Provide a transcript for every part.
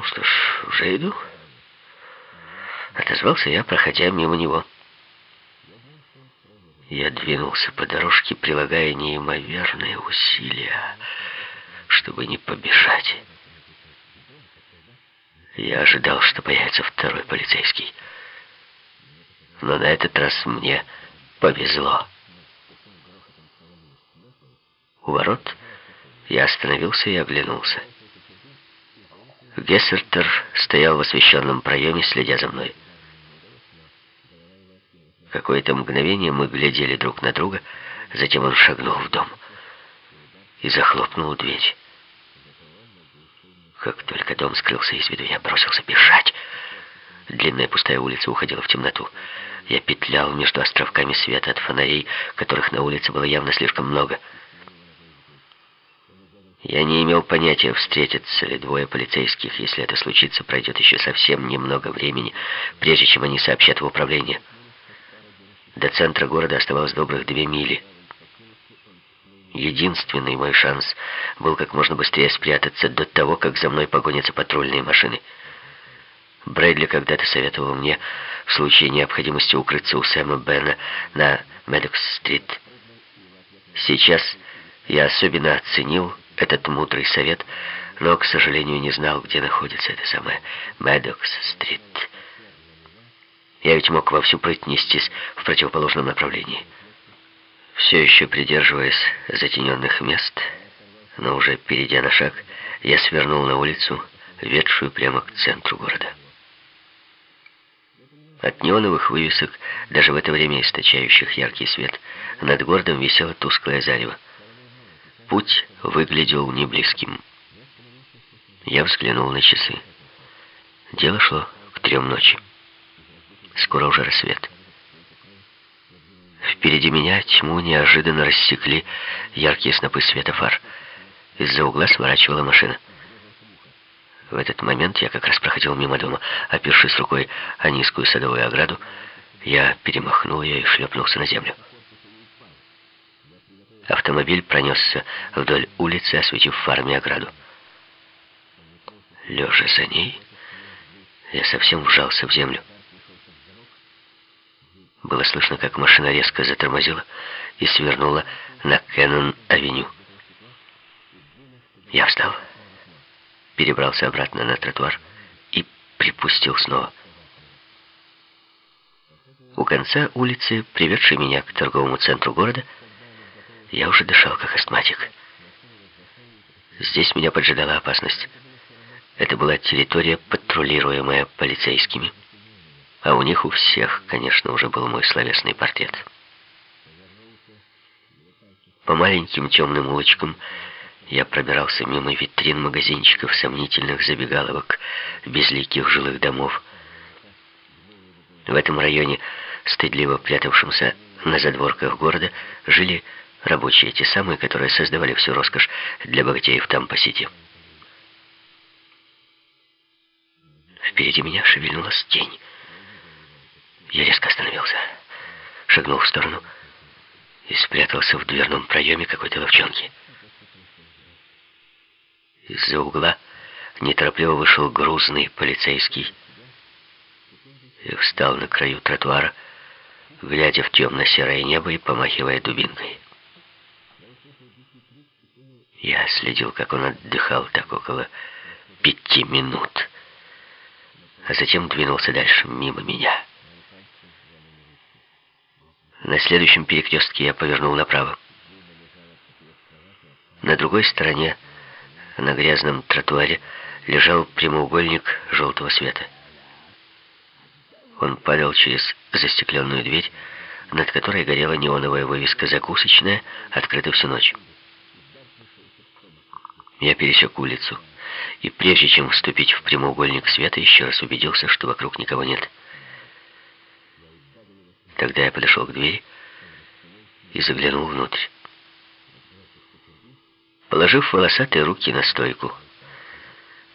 Ну что ж, уже иду. Отозвался я, проходя мимо него. Я двинулся по дорожке, прилагая неимоверные усилия, чтобы не побежать. Я ожидал, что появится второй полицейский. Но на этот раз мне повезло. У ворот я остановился и оглянулся. Гессертер стоял в освещенном проеме, следя за мной. Какое-то мгновение мы глядели друг на друга, затем он шагнул в дом и захлопнул дверь. Как только дом скрылся из виду, я бросился бежать. Длинная пустая улица уходила в темноту. Я петлял между островками света от фонарей, которых на улице было явно слишком много. Я не имел понятия, встретятся ли двое полицейских. Если это случится, пройдет еще совсем немного времени, прежде чем они сообщат в управление. До центра города оставалось добрых две мили. Единственный мой шанс был как можно быстрее спрятаться до того, как за мной погонятся патрульные машины. Брэдли когда-то советовал мне в случае необходимости укрыться у Сэма Бена на Медокс-стрит. Сейчас я особенно оценил этот мудрый совет, но, к сожалению, не знал, где находится эта самая Медокс-стрит. Я ведь мог во всю прыть нестись в противоположном направлении. Все еще придерживаясь затененных мест, но уже перейдя на шаг, я свернул на улицу, ведшую прямо к центру города. От неоновых вывесок, даже в это время источающих яркий свет, над городом висело тусклое зарево. Путь выглядел неблизким. Я взглянул на часы. Дело шло к трем ночи. Скоро уже рассвет. Впереди меня тьму неожиданно рассекли яркие снопы света фар. Из-за угла сворачивала машина. В этот момент я как раз проходил мимо дома. Опершись рукой о низкую садовую ограду, я перемахнул ее и шлепнулся на землю. Автомобиль пронесся вдоль улицы, осветив фарами ограду. Лежа за ней, я совсем вжался в землю. Было слышно, как машина резко затормозила и свернула на Кеннон-авеню. Я встал, перебрался обратно на тротуар и припустил снова. У конца улицы, приведшей меня к торговому центру города, я уже дышал, как астматик. Здесь меня поджидала опасность. Это была территория, патрулируемая полицейскими. А у них у всех, конечно, уже был мой словесный портрет. По маленьким темным улочкам я пробирался мимо витрин магазинчиков, сомнительных забегаловок, безликих жилых домов. В этом районе, стыдливо прятавшемся на задворках города, жили Рабочие, те самые, которые создавали всю роскошь для богатеев там по сети. Впереди меня шевельнулась тень. Я резко остановился, шагнул в сторону и спрятался в дверном проеме какой-то ловчонки. Из-за угла неторопливо вышел грузный полицейский и встал на краю тротуара, глядя в темно-серое небо и помахивая дубинкой. Я следил, как он отдыхал так около пяти минут, а затем двинулся дальше мимо меня. На следующем перекрестке я повернул направо. На другой стороне, на грязном тротуаре, лежал прямоугольник желтого света. Он падал через застекленную дверь, над которой горела неоновая вывеска «Закусочная», открыта всю ночь. Я пересек улицу, и прежде чем вступить в прямоугольник света, еще раз убедился, что вокруг никого нет. Тогда я подошел к двери и заглянул внутрь. Положив волосатые руки на стойку,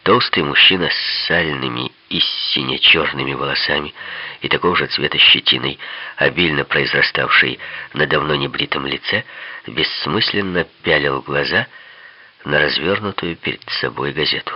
толстый мужчина с сальными и сине-черными волосами и такого же цвета щетиной, обильно произраставший на давно небритом лице, бессмысленно пялил глаза на развернутую перед собой газету.